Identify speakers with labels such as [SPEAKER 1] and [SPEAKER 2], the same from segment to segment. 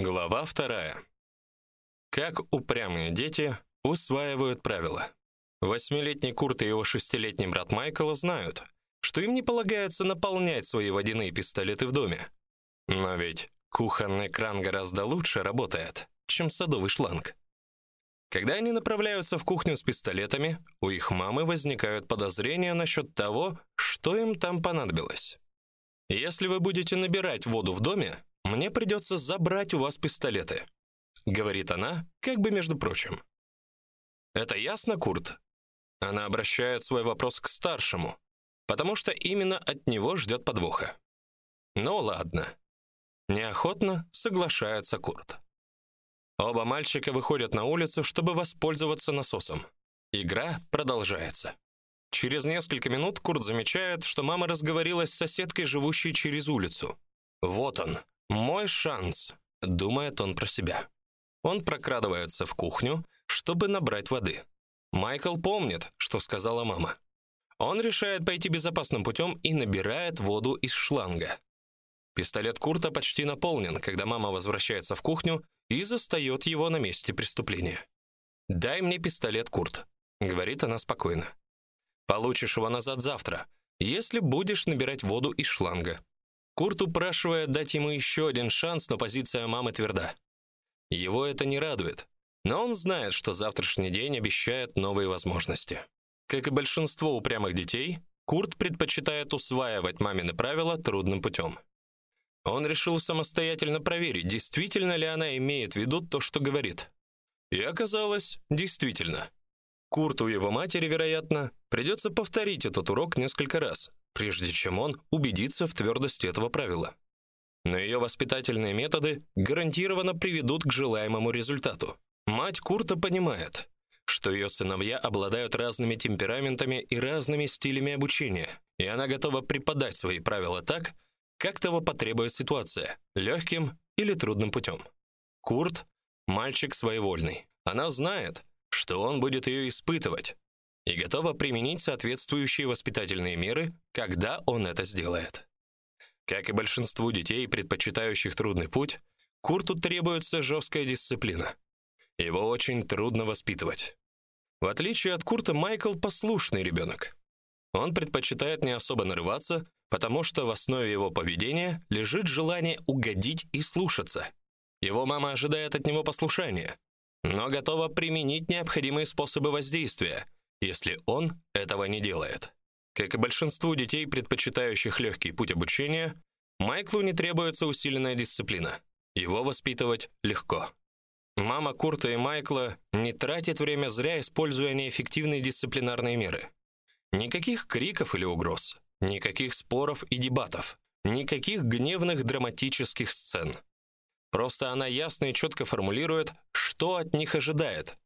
[SPEAKER 1] Глава вторая. Как упрямые дети усваивают правила. Восьмилетний Курт и его шестилетний брат Майкл знают, что им не полагается наполнять свои водяные пистолеты в доме. Но ведь кухонный кран гораздо лучше работает, чем садовый шланг. Когда они направляются в кухню с пистолетами, у их мамы возникают подозрения насчет того, что им там понадобилось. Если вы будете набирать воду в доме, мне придется забрать у вас пистолеты, говорит она, как бы между прочим. Это ясно, Курт? Она обращает свой вопрос к старшему, потому что именно от него ждет подвоха. Ну ладно. Неохотно соглашается Курт. Оба мальчика выходят на улицу, чтобы воспользоваться насосом. Игра продолжается. Через несколько минут Курт замечает, что мама разговорилась с соседкой, живущей через улицу. Вот он, мой шанс, думает он про себя. Он прокрадывается в кухню, чтобы набрать воды. Майкл помнит, что сказала мама. Он решает пойти безопасным путем и набирает воду из шланга. Пистолет Курта почти наполнен, когда мама возвращается в кухню и застаёт его на месте преступления. "Дай мне пистолет, Курт", говорит она спокойно. "Получишь его назад завтра, если будешь набирать воду из шланга". Курт упрашивает дать ему еще один шанс, но позиция мамы тверда. Его это не радует, но он знает, что завтрашний день обещает новые возможности. Как и большинство упрямых детей, Курт предпочитает усваивать мамины правила трудным путем. Он решил самостоятельно проверить, действительно ли она имеет в виду то, что говорит. И оказалось, действительно. Курту и его матери, вероятно, придется повторить этот урок несколько раз, прежде чем он убедится в твердости этого правила. Но ее воспитательные методы гарантированно приведут к желаемому результату. Мать Курта понимает, что ее сыновья обладают разными темпераментами и разными стилями обучения, и она готова преподать свои правила так, как того потребует ситуация, легким или трудным путем. Курт мальчик своевольный. Она знает, что он будет ее испытывать и готова применить соответствующие воспитательные меры, когда он это сделает. Как и большинству детей, предпочитающих трудный путь, Курту требуется жесткая дисциплина. Его очень трудно воспитывать. В отличие от Курта, Майкл послушный ребенок. Он предпочитает не особо нарываться потому что в основе его поведения лежит желание угодить и слушаться. Его мама ожидает от него послушания, но готова применить необходимые способы воздействия, если он этого не делает. Как и большинству детей, предпочитающих легкий путь обучения, Майклу не требуется усиленная дисциплина. Его воспитывать легко. Мама Курта и Майкла не тратит время зря, используя неэффективные дисциплинарные меры. Никаких криков или угроз. Никаких споров и дебатов, никаких гневных драматических сцен. Просто она ясно и четко формулирует, что от них ожидает,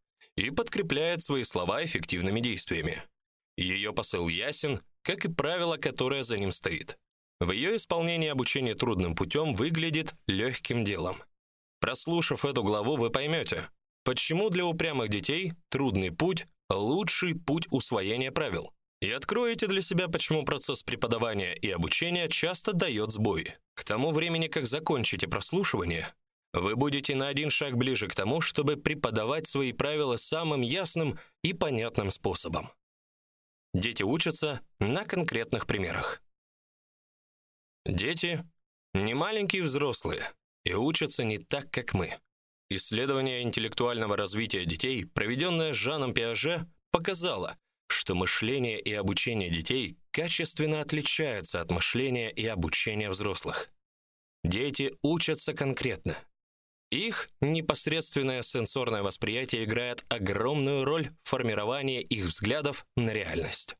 [SPEAKER 1] и подкрепляет свои слова эффективными действиями. Ее посыл ясен, как и правило, которое за ним стоит. В ее исполнении обучение трудным путем выглядит легким делом. Прослушав эту главу, вы поймете, почему для упрямых детей трудный путь лучший путь усвоения правил и откроете для себя, почему процесс преподавания и обучения часто дает сбои. К тому времени, как закончите прослушивание, вы будете на один шаг ближе к тому, чтобы преподавать свои правила самым ясным и понятным способом. Дети учатся на конкретных примерах. Дети не маленькие взрослые и учатся не так, как мы. Исследование интеллектуального развития детей, проведенное Жаном Пиаже, показало, что мышление и обучение детей качественно отличаются от мышления и обучения взрослых. Дети учатся конкретно. Их непосредственное сенсорное восприятие играет огромную роль в формировании их взглядов на реальность.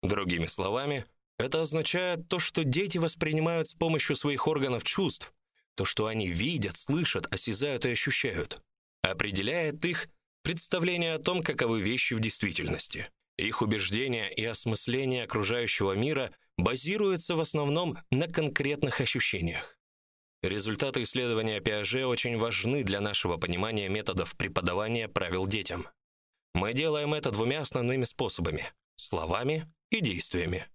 [SPEAKER 1] Другими словами, это означает то, что дети воспринимают с помощью своих органов чувств, то, что они видят, слышат, осязают и ощущают, определяет их представление о том, каковы вещи в действительности. Их убеждения и осмысление окружающего мира базируются в основном на конкретных ощущениях. Результаты исследования Пиаже очень важны для нашего понимания методов преподавания правил детям. Мы делаем это двумя основными способами: словами и действиями.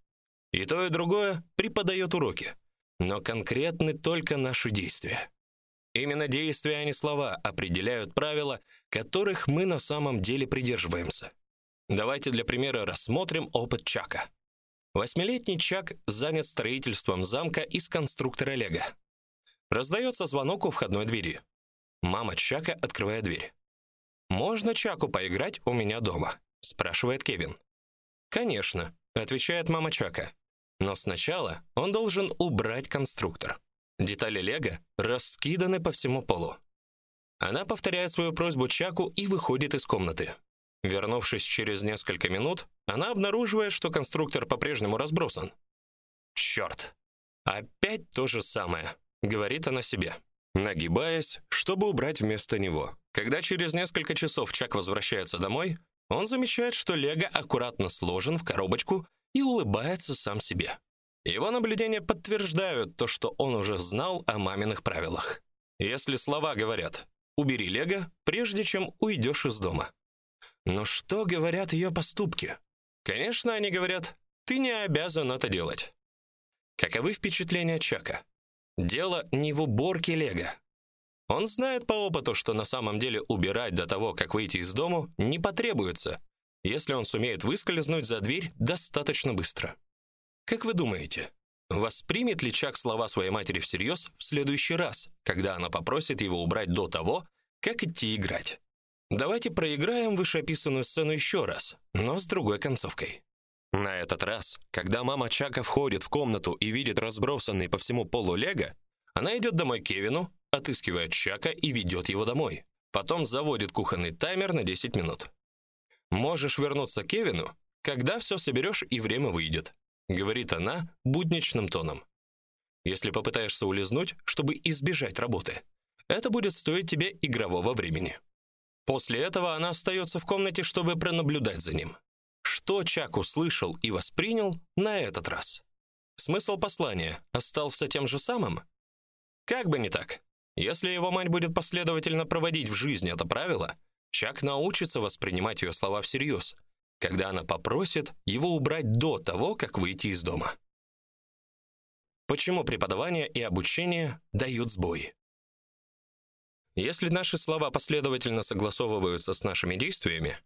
[SPEAKER 1] И то, и другое преподает уроки, но конкретны только наши действия. Именно действия, а не слова определяют правила, которых мы на самом деле придерживаемся. Давайте для примера рассмотрим опыт Чака. Восьмилетний Чак занят строительством замка из конструктора Лего. Раздается звонок у входной двери. Мама Чака открывает дверь. Можно Чаку поиграть у меня дома, спрашивает Кевин. Конечно, отвечает мама Чака. Но сначала он должен убрать конструктор. Детали Лего раскиданы по всему полу. Она повторяет свою просьбу Чаку и выходит из комнаты. Вернувшись через несколько минут, она обнаруживает, что конструктор по-прежнему разбросан. «Черт! Опять то же самое, говорит она себе, нагибаясь, чтобы убрать вместо него. Когда через несколько часов Чак возвращается домой, он замечает, что лего аккуратно сложен в коробочку и улыбается сам себе. Его наблюдения подтверждают то, что он уже знал о маминых правилах. Если слова говорят: "Убери лего, прежде чем уйдешь из дома". Но что говорят ее поступки? Конечно, они говорят: "Ты не обязан это делать". Каковы впечатления Чака? Дело не в уборке лего. Он знает по опыту, что на самом деле убирать до того, как выйти из дома, не потребуется, если он сумеет выскользнуть за дверь достаточно быстро. Как вы думаете, воспримет ли Чак слова своей матери всерьез в следующий раз, когда она попросит его убрать до того, как идти играть? Давайте проиграем вышеописанную сцену еще раз, но с другой концовкой. На этот раз, когда мама Чака входит в комнату и видит разбросанный по всему полу лего, она идет домой к Кевину, отыскивает Чака и ведет его домой. Потом заводит кухонный таймер на 10 минут. Можешь вернуться к Кевину, когда все соберешь и время выйдет, говорит она будничным тоном. Если попытаешься улизнуть, чтобы избежать работы, это будет стоить тебе игрового времени. После этого она остается в комнате, чтобы пронаблюдать за ним. Что Чак услышал и воспринял на этот раз? Смысл послания остался тем же самым? Как бы не так. Если его мать будет последовательно проводить в жизни это правило, Чак научится воспринимать ее слова всерьез, когда она попросит его убрать до того, как выйти из дома. Почему преподавание и обучение дают сбои? Если наши слова последовательно согласовываются с нашими действиями,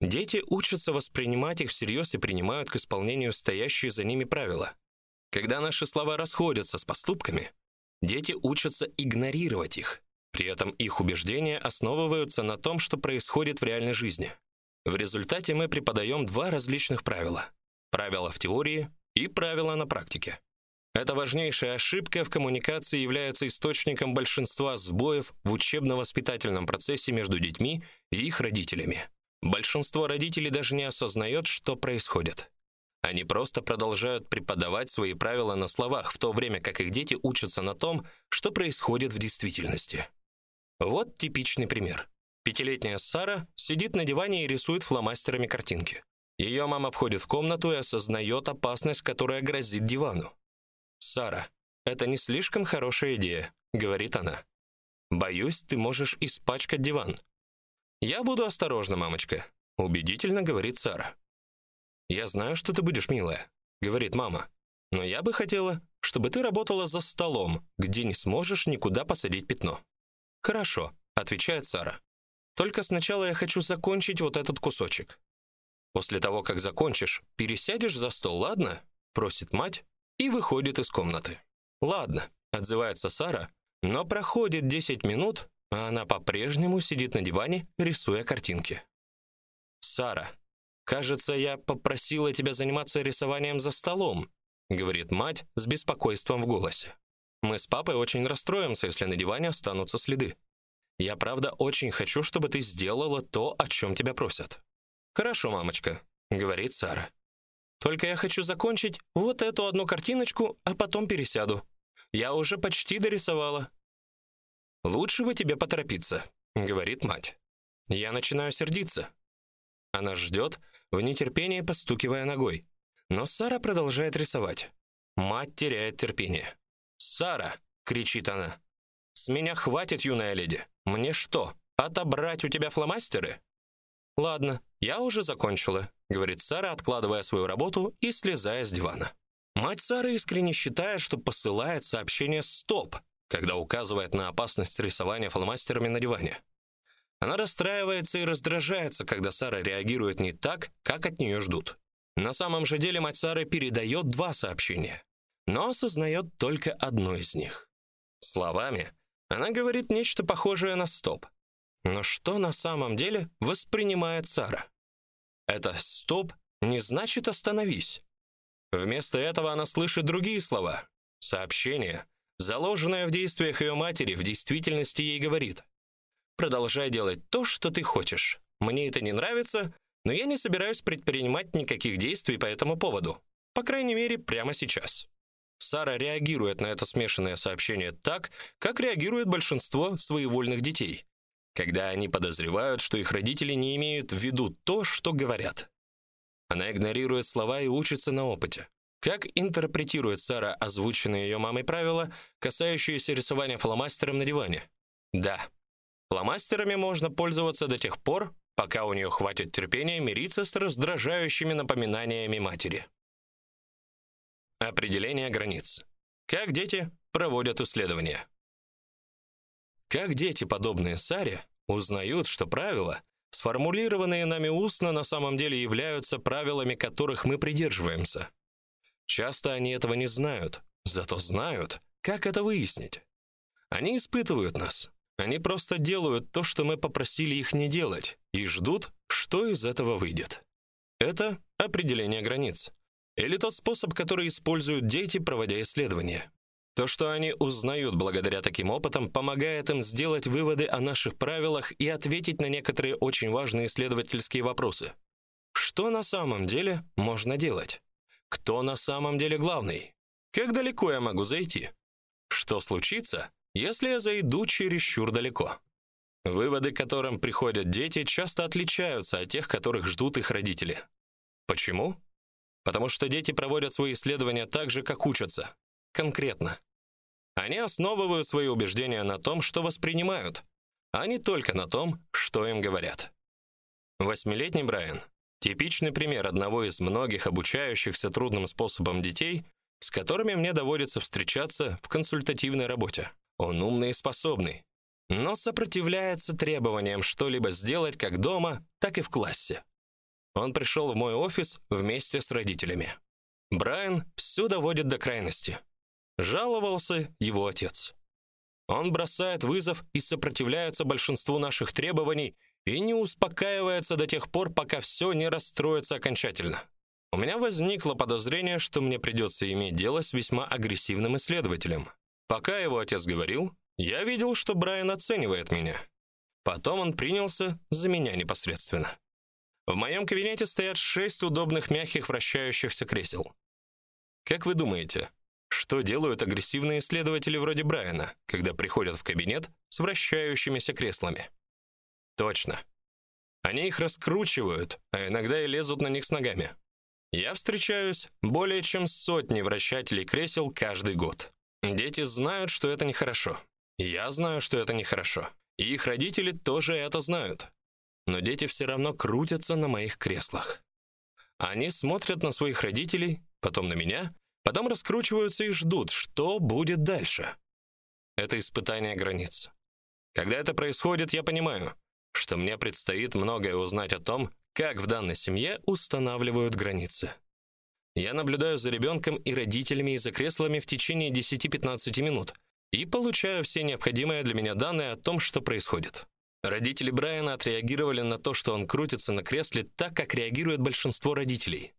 [SPEAKER 1] дети учатся воспринимать их всерьез и принимают к исполнению стоящие за ними правила. Когда наши слова расходятся с поступками, дети учатся игнорировать их. При этом их убеждения основываются на том, что происходит в реальной жизни. В результате мы преподаем два различных правила: правила в теории и правила на практике. Эта важнейшая ошибка в коммуникации является источником большинства сбоев в учебно-воспитательном процессе между детьми и их родителями. Большинство родителей даже не осознает, что происходит. Они просто продолжают преподавать свои правила на словах, в то время как их дети учатся на том, что происходит в действительности. Вот типичный пример. Пятилетняя Сара сидит на диване и рисует фломастерами картинки. Ее мама входит в комнату и осознает опасность, которая грозит дивану. "Сара, это не слишком хорошая идея", говорит она. "Боюсь, ты можешь испачкать диван". "Я буду осторожна, мамочка", убедительно говорит Сара. "Я знаю, что ты будешь милая", говорит мама. "Но я бы хотела, чтобы ты работала за столом, где не сможешь никуда посадить пятно". Хорошо, отвечает Сара. Только сначала я хочу закончить вот этот кусочек. После того, как закончишь, пересядешь за стол, ладно? просит мать и выходит из комнаты. Ладно, отзывается Сара, но проходит 10 минут, а она по-прежнему сидит на диване, рисуя картинки. Сара, кажется, я попросила тебя заниматься рисованием за столом, говорит мать с беспокойством в голосе. Мы с папой очень расстроимся, если на диване останутся следы. Я правда очень хочу, чтобы ты сделала то, о чем тебя просят. Хорошо, мамочка, говорит Сара. Только я хочу закончить вот эту одну картиночку, а потом пересяду. Я уже почти дорисовала. Лучше бы тебе поторопиться, говорит мать. Я начинаю сердиться. Она ждет, в нетерпении постукивая ногой. Но Сара продолжает рисовать. Мать теряет терпение. «Сара!» — кричит она. «С меня хватит, юная леди. Мне что, отобрать у тебя фломастеры?» «Ладно, я уже закончила», — говорит Сара, откладывая свою работу и слезая с дивана. Мать Сары искренне считает, что посылает сообщение «стоп», когда указывает на опасность рисования фломастерами на диване. Она расстраивается и раздражается, когда Сара реагирует не так, как от нее ждут. На самом же деле мать Сары передает два сообщения, но осознает только одно из них. Словами она говорит нечто похожее на стоп. Но что на самом деле воспринимает Сара? Это стоп не значит остановись. Вместо этого она слышит другие слова. Сообщение, заложенное в действиях ее матери, в действительности ей говорит: Продолжай делать то, что ты хочешь. Мне это не нравится, но я не собираюсь предпринимать никаких действий по этому поводу. По крайней мере, прямо сейчас. Сара реагирует на это смешанное сообщение так, как реагирует большинство своевольных детей, когда они подозревают, что их родители не имеют в виду то, что говорят. Она игнорирует слова и учится на опыте. Как интерпретирует Сара озвученные ее мамой правила, касающиеся рисования фломастером на диване? Да. Фломастерами можно пользоваться до тех пор, пока у нее хватит терпения мириться с раздражающими напоминаниями матери. Определение границ. Как дети проводят исследования. Как дети, подобные Саре, узнают, что правила, сформулированные нами устно, на самом деле являются правилами, которых мы придерживаемся. Часто они этого не знают, зато знают, как это выяснить. Они испытывают нас, они просто делают то, что мы попросили их не делать, и ждут, что из этого выйдет. Это определение границ. Или тот способ, который используют дети, проводя исследования. То, что они узнают благодаря таким опытам, помогает им сделать выводы о наших правилах и ответить на некоторые очень важные исследовательские вопросы. Что на самом деле можно делать? Кто на самом деле главный? Как далеко я могу зайти? Что случится, если я зайду чересчур далеко. Выводы, к которым приходят дети, часто отличаются от тех, которых ждут их родители. Почему? Потому что дети проводят свои исследования так же, как учатся, конкретно. Они основывают свои убеждения на том, что воспринимают, а не только на том, что им говорят. Восьмилетний Брайан типичный пример одного из многих обучающихся трудным способом детей, с которыми мне доводится встречаться в консультативной работе. Он умный и способный, но сопротивляется требованиям что-либо сделать как дома, так и в классе. Он пришел в мой офис вместе с родителями. Брайан все доводит до крайности. Жаловался его отец. Он бросает вызов и сопротивляется большинству наших требований и не успокаивается до тех пор, пока все не расстроится окончательно. У меня возникло подозрение, что мне придется иметь дело с весьма агрессивным исследователем. Пока его отец говорил, я видел, что Брайан оценивает меня. Потом он принялся за меня непосредственно. В моем кабинете стоят шесть удобных мягких вращающихся кресел. Как вы думаете, что делают агрессивные исследователи вроде Брайана, когда приходят в кабинет с вращающимися креслами? Точно. Они их раскручивают, а иногда и лезут на них с ногами. Я встречаюсь более чем с сотней вращателей кресел каждый год. Дети знают, что это нехорошо. Я знаю, что это нехорошо. И их родители тоже это знают. Но дети все равно крутятся на моих креслах. Они смотрят на своих родителей, потом на меня, потом раскручиваются и ждут, что будет дальше. Это испытание границ. Когда это происходит, я понимаю, что мне предстоит многое узнать о том, как в данной семье устанавливают границы. Я наблюдаю за ребенком и родителями и за креслами в течение 10-15 минут и получаю все необходимые для меня данные о том, что происходит. Родители Брайана отреагировали на то, что он крутится на кресле так, как реагирует большинство родителей.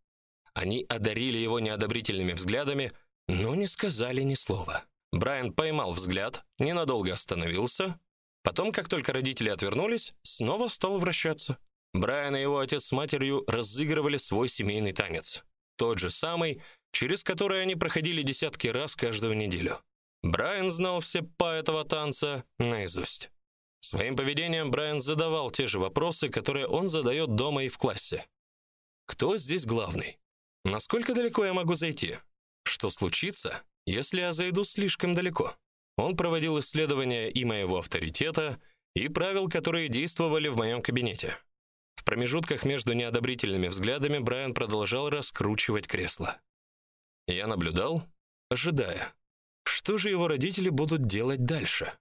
[SPEAKER 1] Они одарили его неодобрительными взглядами, но не сказали ни слова. Брайан поймал взгляд, ненадолго остановился, потом, как только родители отвернулись, снова стал вращаться. Брайан и его отец с матерью разыгрывали свой семейный танец тот же самый, через который они проходили десятки раз каждую неделю. Брайан знал все па этого танца наизусть. Своим поведением Брайан задавал те же вопросы, которые он задает дома и в классе. Кто здесь главный? Насколько далеко я могу зайти? Что случится, если я зайду слишком далеко? Он проводил исследования и моего авторитета, и правил, которые действовали в моем кабинете. В промежутках между неодобрительными взглядами Брайан продолжал раскручивать кресло. Я наблюдал, ожидая. что же его родители будут делать дальше.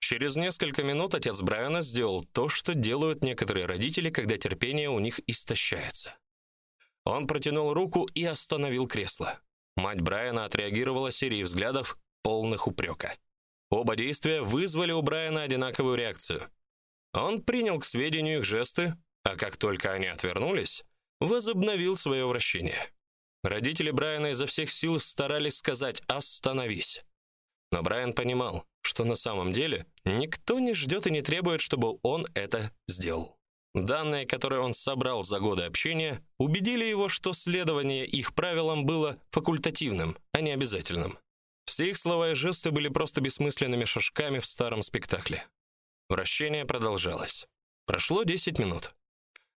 [SPEAKER 1] Через несколько минут отец Брайана сделал то, что делают некоторые родители, когда терпение у них истощается. Он протянул руку и остановил кресло. Мать Брайана отреагировала серией взглядов, полных упрека. Оба действия вызвали у Брайана одинаковую реакцию. Он принял к сведению их жесты, а как только они отвернулись, возобновил свое вращение. Родители Брайана изо всех сил старались сказать: "Остановись". Но Брайан понимал, что на самом деле никто не ждет и не требует, чтобы он это сделал. Данные, которые он собрал за годы общения, убедили его, что следование их правилам было факультативным, а не обязательным. Все их слова и жесты были просто бессмысленными шажками в старом спектакле. Вращение продолжалось. Прошло 10 минут.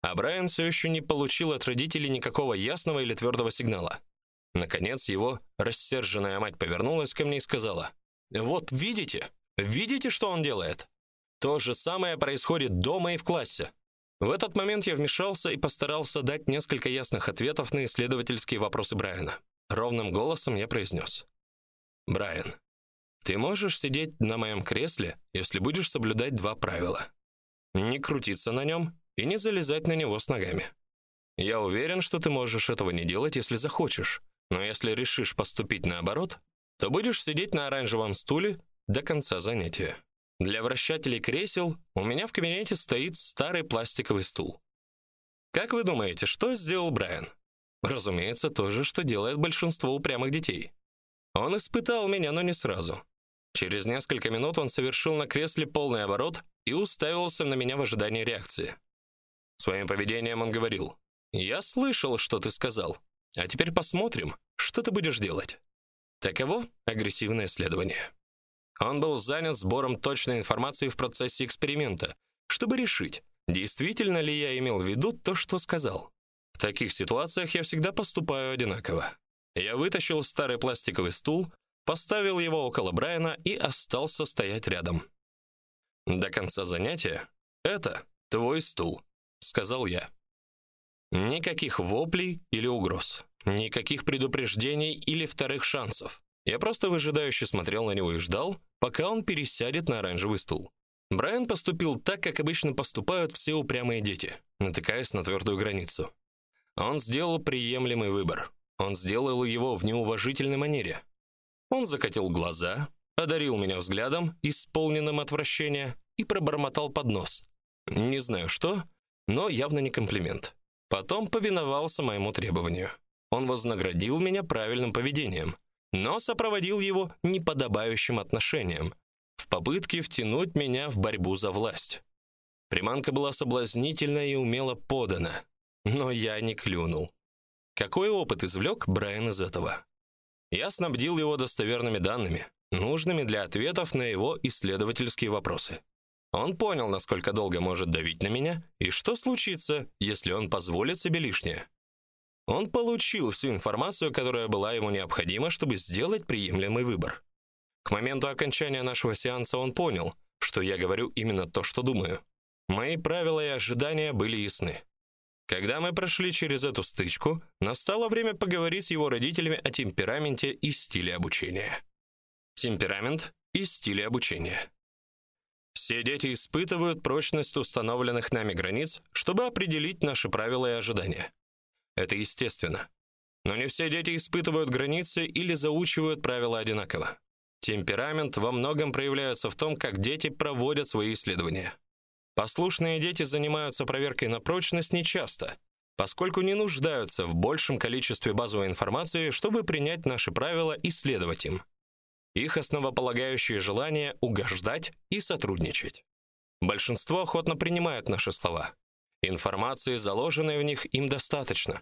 [SPEAKER 1] А Брайан все еще не получил от родителей никакого ясного или твердого сигнала. Наконец его рассерженная мать повернулась ко мне и сказала: "Вот видите? Видите, что он делает? То же самое происходит дома и в классе". В этот момент я вмешался и постарался дать несколько ясных ответов на исследовательские вопросы Брайана. Ровным голосом я произнес. Брайан, ты можешь сидеть на моем кресле, если будешь соблюдать два правила: не крутиться на нем и не залезать на него с ногами. Я уверен, что ты можешь этого не делать, если захочешь. Но если решишь поступить наоборот, то будешь сидеть на оранжевом стуле до конца занятия. Для вращателей кресел у меня в кабинете стоит старый пластиковый стул. Как вы думаете, что сделал Брайан? Разумеется, то же, что делает большинство упрямых детей. Он испытал меня, но не сразу. Через несколько минут он совершил на кресле полный оборот и уставился на меня в ожидании реакции. Своим поведением он говорил: "Я слышал, что ты сказал. А теперь посмотрим, что ты будешь делать". Таково агрессивное следование. Он был занят сбором точной информации в процессе эксперимента, чтобы решить, действительно ли я имел в виду то, что сказал. В таких ситуациях я всегда поступаю одинаково. Я вытащил старый пластиковый стул, поставил его около Брайана и остался стоять рядом. До конца занятия это твой стул, сказал я. Никаких воплей или угроз, никаких предупреждений или вторых шансов. Я просто выжидающе смотрел на него и ждал, пока он пересядет на оранжевый стул. Брайан поступил так, как обычно поступают все упрямые дети, натыкаясь на твердую границу. Он сделал приемлемый выбор. Он сделал его в неуважительной манере. Он закатил глаза, одарил меня взглядом, исполненным отвращения, и пробормотал под нос. Не знаю что, но явно не комплимент. Потом повиновался моему требованию. Он вознаградил меня правильным поведением, но сопроводил его неподобающим отношением в попытке втянуть меня в борьбу за власть. Приманка была соблазнительна и умело подана, но я не клюнул. Какой опыт извлек Брайан из этого? Я снабдил его достоверными данными, нужными для ответов на его исследовательские вопросы. Он понял, насколько долго может давить на меня и что случится, если он позволит себе лишнее. Он получил всю информацию, которая была ему необходима, чтобы сделать приемлемый выбор. К моменту окончания нашего сеанса он понял, что я говорю именно то, что думаю. Мои правила и ожидания были ясны. Когда мы прошли через эту стычку, настало время поговорить с его родителями о темпераменте и стиле обучения. Темперамент и стиль обучения. Все дети испытывают прочность установленных нами границ, чтобы определить наши правила и ожидания. Это естественно. Но не все дети испытывают границы или заучивают правила одинаково. Темперамент во многом проявляется в том, как дети проводят свои исследования. Послушные дети занимаются проверкой на прочность нечасто, поскольку не нуждаются в большем количестве базовой информации, чтобы принять наши правила и следовать им. Их основополагающее желание угождать и сотрудничать. Большинство охотно принимают наши слова. Информации, заложенной в них, им достаточно.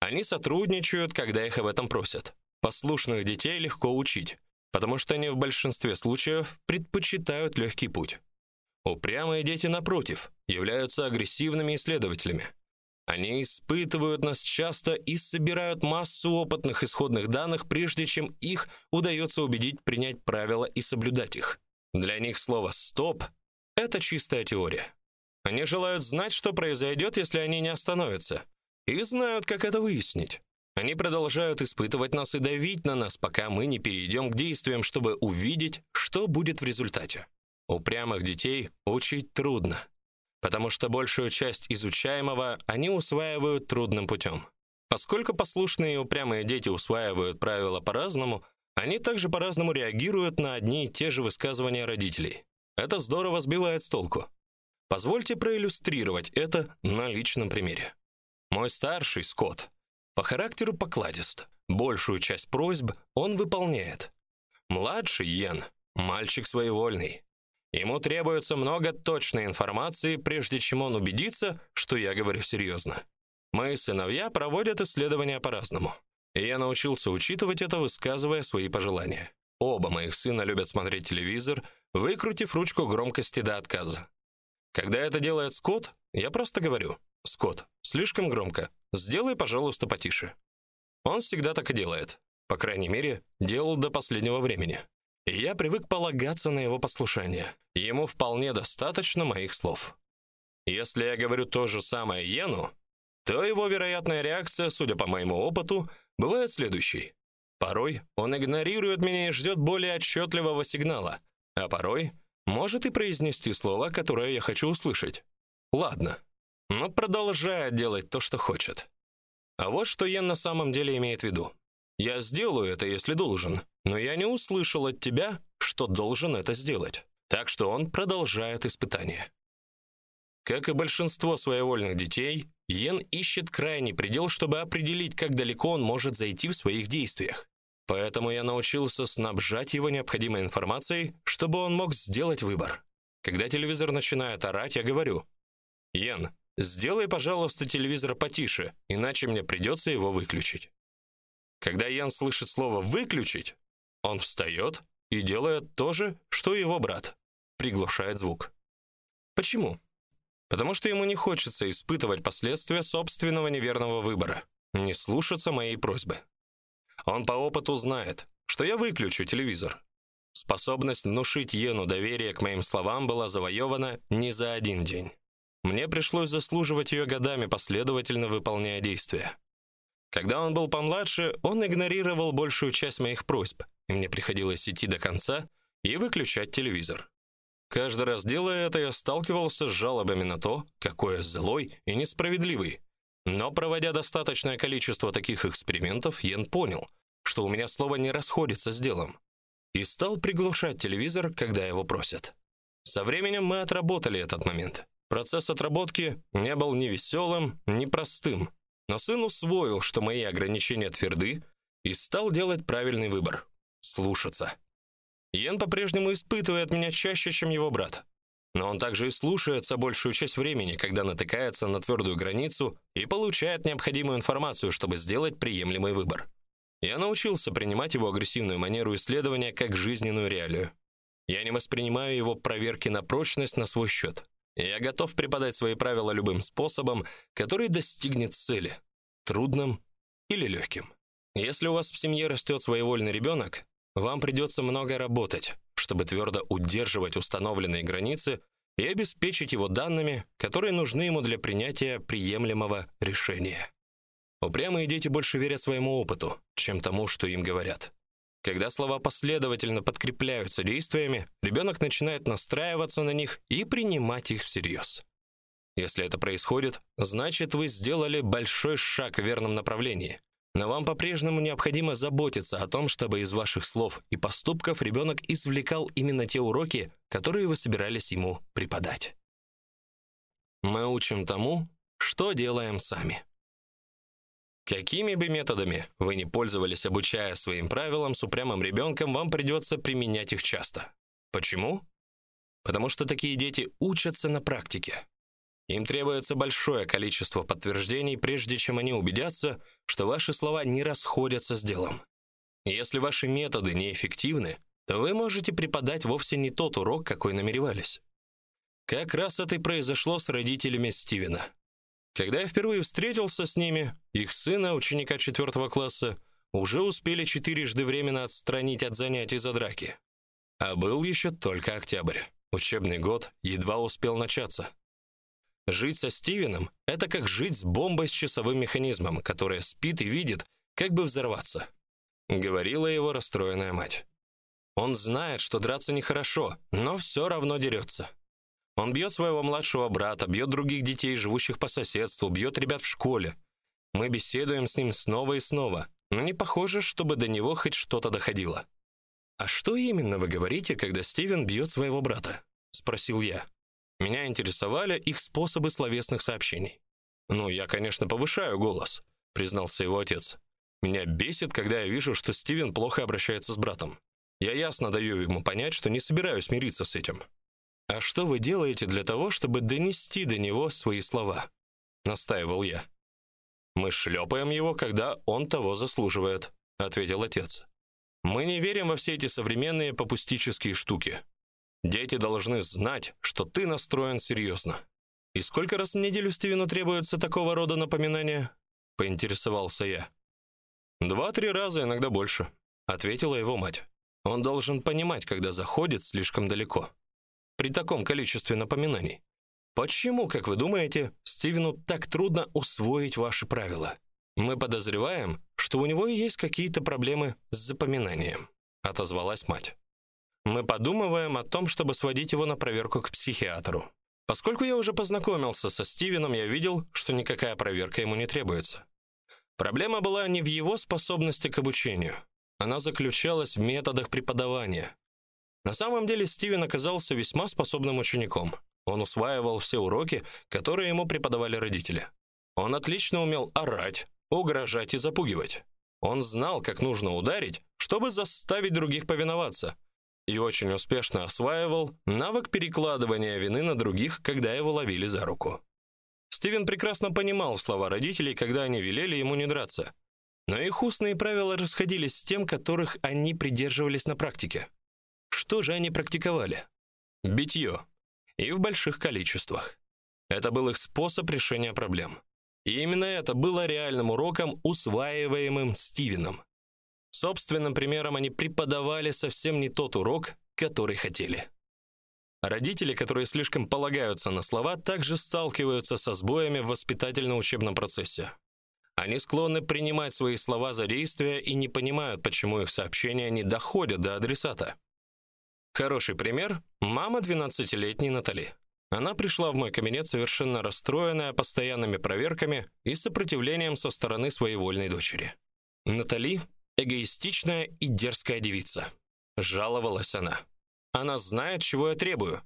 [SPEAKER 1] Они сотрудничают, когда их об этом просят. Послушных детей легко учить, потому что они в большинстве случаев предпочитают легкий путь. Упрямые дети напротив являются агрессивными исследователями. Они испытывают нас часто и собирают массу опытных исходных данных, прежде чем их удается убедить принять правила и соблюдать их. Для них слово стоп это чистая теория. Они желают знать, что произойдет, если они не остановятся, и знают, как это выяснить. Они продолжают испытывать нас и давить на нас, пока мы не перейдем к действиям, чтобы увидеть, что будет в результате. Упрямых детей учить трудно, потому что большую часть изучаемого они усваивают трудным путем. Поскольку послушные и упрямые дети усваивают правила по-разному, они также по-разному реагируют на одни и те же высказывания родителей. Это здорово сбивает с толку. Позвольте проиллюстрировать это на личном примере. Мой старший Скотт по характеру покладист. Большую часть просьб он выполняет. Младший Йен мальчик своевольный. Ему требуется много точной информации, прежде чем он убедится, что я говорю серьезно. Мои сыновья проводят исследования по-разному. И я научился учитывать это, высказывая свои пожелания. Оба моих сына любят смотреть телевизор, выкрутив ручку громкости до отказа. Когда это делает Скотт, я просто говорю: "Скотт, слишком громко. Сделай, пожалуйста, потише". Он всегда так и делает. По крайней мере, делал до последнего времени. Я привык полагаться на его послушание. Ему вполне достаточно моих слов. Если я говорю то же самое Йену, то его вероятная реакция, судя по моему опыту, бывает следующей. Порой он игнорирует меня и ждет более отчетливого сигнала, а порой может и произнести слово, которое я хочу услышать. Ладно, но продолжает делать то, что хочет. А вот что Йен на самом деле имеет в виду. Я сделаю это, если должен, но я не услышал от тебя, что должен это сделать. Так что он продолжает испытание. Как и большинство своевольных детей, Йен ищет крайний предел, чтобы определить, как далеко он может зайти в своих действиях. Поэтому я научился снабжать его необходимой информацией, чтобы он мог сделать выбор. Когда телевизор начинает орать, я говорю: "Йен, сделай, пожалуйста, телевизор потише, иначе мне придется его выключить". Когда Йен слышит слово выключить, он встает и делает то же, что и его брат. Приглушает звук. Почему? потому что ему не хочется испытывать последствия собственного неверного выбора, не слушаться моей просьбы. Он по опыту знает, что я выключу телевизор. Способность внушить Йену доверие к моим словам была завоевана не за один день. Мне пришлось заслуживать ее годами, последовательно выполняя действия. Когда он был помладше, он игнорировал большую часть моих просьб, и мне приходилось идти до конца и выключать телевизор. Каждый раз делая это, я сталкивался с жалобами на то, какой я злой и несправедливый. Но проводя достаточное количество таких экспериментов, Йен понял, что у меня слово не расходится с делом, и стал приглушать телевизор, когда его просят. Со временем мы отработали этот момент. Процесс отработки не был ни веселым, ни простым, но сын усвоил, что мои ограничения тверды, и стал делать правильный выбор слушаться. Йен по-прежнему испытывает меня чаще, чем его брат. Но он также и слушается большую часть времени, когда натыкается на твердую границу и получает необходимую информацию, чтобы сделать приемлемый выбор. Я научился принимать его агрессивную манеру исследования как жизненную реалию. Я не воспринимаю его проверки на прочность на свой счет. Я готов преподать свои правила любым способом, который достигнет цели, трудным или легким. Если у вас в семье растет своевольный ребенок, вам придется много работать, чтобы твердо удерживать установленные границы и обеспечить его данными, которые нужны ему для принятия приемлемого решения. Упрямые дети больше верят своему опыту, чем тому, что им говорят. Когда слова последовательно подкрепляются действиями, ребенок начинает настраиваться на них и принимать их всерьез. Если это происходит, значит, вы сделали большой шаг в верном направлении, но вам по-прежнему необходимо заботиться о том, чтобы из ваших слов и поступков ребенок извлекал именно те уроки, которые вы собирались ему преподать. Мы учим тому, что делаем сами. Какими бы методами вы ни пользовались, обучая своим правилам с упрямым ребенком, вам придется применять их часто. Почему? Потому что такие дети учатся на практике. Им требуется большое количество подтверждений, прежде чем они убедятся, что ваши слова не расходятся с делом. Если ваши методы неэффективны, то вы можете преподать вовсе не тот урок, какой намеревались. Как раз это и произошло с родителями Стивена. Когда я впервые встретился с ними, их сына, ученика четвертого класса, уже успели четырежды временно отстранить от занятий за драки. А был еще только октябрь. Учебный год едва успел начаться. Жить со Стивеном это как жить с бомбой с часовым механизмом, которая спит и видит, как бы взорваться, говорила его расстроенная мать. Он знает, что драться нехорошо, но все равно дерется. Он бьет своего младшего брата, бьет других детей, живущих по соседству, бьет ребят в школе. Мы беседуем с ним снова и снова, но не похоже, чтобы до него хоть что-то доходило. А что именно вы говорите, когда Стивен бьет своего брата? спросил я. Меня интересовали их способы словесных сообщений. Ну, я, конечно, повышаю голос, признался его отец. Меня бесит, когда я вижу, что Стивен плохо обращается с братом. Я ясно даю ему понять, что не собираюсь мириться с этим. А что вы делаете для того, чтобы донести до него свои слова? настаивал я. Мы шлепаем его, когда он того заслуживает, ответил отец. Мы не верим во все эти современные попустические штуки. Дети должны знать, что ты настроен серьезно. И сколько раз в неделю Стивену требуется такого рода напоминания? поинтересовался я. Два-три раза, иногда больше, ответила его мать. Он должен понимать, когда заходит слишком далеко. При таком количестве напоминаний. Почему, как вы думаете, Стивену так трудно усвоить ваши правила? Мы подозреваем, что у него есть какие-то проблемы с запоминанием, отозвалась мать. Мы подумываем о том, чтобы сводить его на проверку к психиатру. Поскольку я уже познакомился со Стивеном, я видел, что никакая проверка ему не требуется. Проблема была не в его способности к обучению. Она заключалась в методах преподавания. На самом деле Стивен оказался весьма способным учеником. Он усваивал все уроки, которые ему преподавали родители. Он отлично умел орать, угрожать и запугивать. Он знал, как нужно ударить, чтобы заставить других повиноваться, и очень успешно осваивал навык перекладывания вины на других, когда его ловили за руку. Стивен прекрасно понимал слова родителей, когда они велели ему не драться. Но их устные правила расходились с тем, которых они придерживались на практике. Что же они практиковали? Битье. И в больших количествах. Это был их способ решения проблем. И именно это было реальным уроком, усваиваемым Стивеном. Собственным примером они преподавали совсем не тот урок, который хотели. Родители, которые слишком полагаются на слова, также сталкиваются со сбоями в воспитательно-учебном процессе. Они склонны принимать свои слова за действия и не понимают, почему их сообщения не доходят до адресата. Хороший пример мама 12-летней Натали. Она пришла в мой кабинет совершенно расстроенная постоянными проверками и сопротивлением со стороны своей вольной дочери. Натали эгоистичная и дерзкая девица, жаловалась она. Она знает, чего я требую,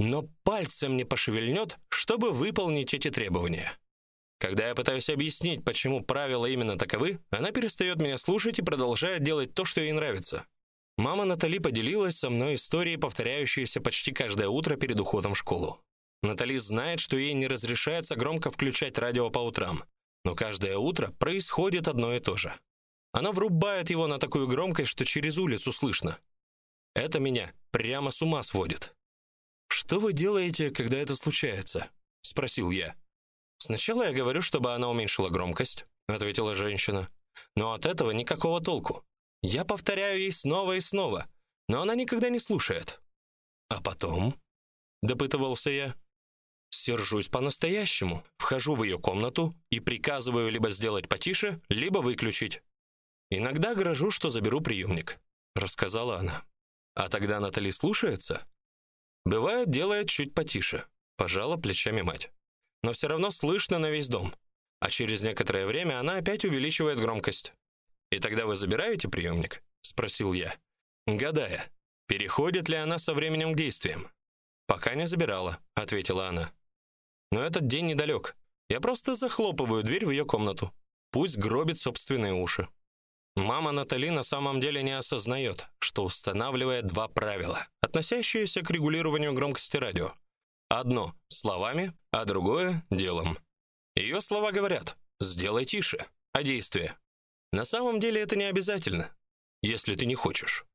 [SPEAKER 1] но пальцем не пошевельнет, чтобы выполнить эти требования. Когда я пытаюсь объяснить, почему правила именно таковы, она перестает меня слушать и продолжает делать то, что ей нравится. Мама Натали поделилась со мной историей, повторяющейся почти каждое утро перед уходом в школу. Натали знает, что ей не разрешается громко включать радио по утрам, но каждое утро происходит одно и то же. Она врубает его на такую громкость, что через улицу слышно. Это меня прямо с ума сводит. Что вы делаете, когда это случается? спросил я. Сначала я говорю, чтобы она уменьшила громкость, ответила женщина. Но от этого никакого толку. Я повторяю ей снова и снова, но она никогда не слушает. А потом, допытывался я, сержусь по-настоящему, вхожу в ее комнату и приказываю либо сделать потише, либо выключить. Иногда грожу, что заберу приемник», — рассказала она. А тогда Натали слушается. Бывает, делает чуть потише, пожала плечами мать но все равно слышно на весь дом. А через некоторое время она опять увеличивает громкость. И тогда вы забираете приемник?» — спросил я, гадая, переходит ли она со временем к действиям. Пока не забирала, ответила она. Но этот день недалек. Я просто захлопываю дверь в ее комнату. Пусть гробит собственные уши. Мама Натали на самом деле не осознает, что устанавливает два правила, относящиеся к регулированию громкости радио. Одно словами, а другое делом. Ее слова говорят: "Сделай тише", а действия на самом деле это не обязательно, если ты не хочешь.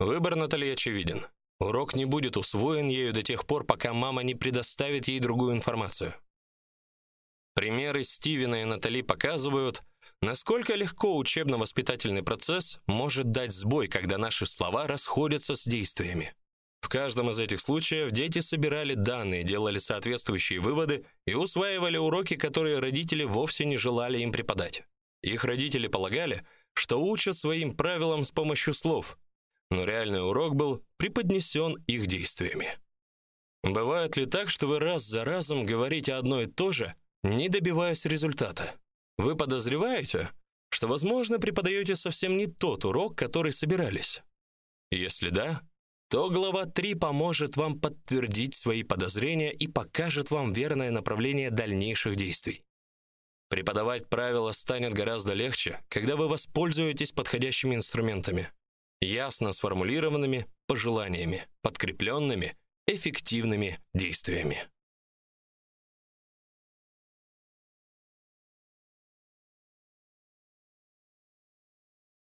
[SPEAKER 1] Выбор Натальи очевиден. Урок не будет усвоен ею до тех пор, пока мама не предоставит ей другую информацию. Примеры Стивена и Натали показывают, насколько легко учебно-воспитательный процесс может дать сбой, когда наши слова расходятся с действиями. В каждом из этих случаев дети собирали данные, делали соответствующие выводы и усваивали уроки, которые родители вовсе не желали им преподать. Их родители полагали, что учат своим правилам с помощью слов, но реальный урок был преподнесен их действиями. Бывает ли так, что вы раз за разом говорите одно и то же, не добиваясь результата? Вы подозреваете, что, возможно, преподаете совсем не тот урок, который собирались. Если да, то глава 3 поможет вам подтвердить свои подозрения и покажет вам верное направление дальнейших действий. Преподавать правила станет гораздо легче, когда вы воспользуетесь подходящими инструментами, ясно сформулированными пожеланиями, подкрепленными эффективными действиями.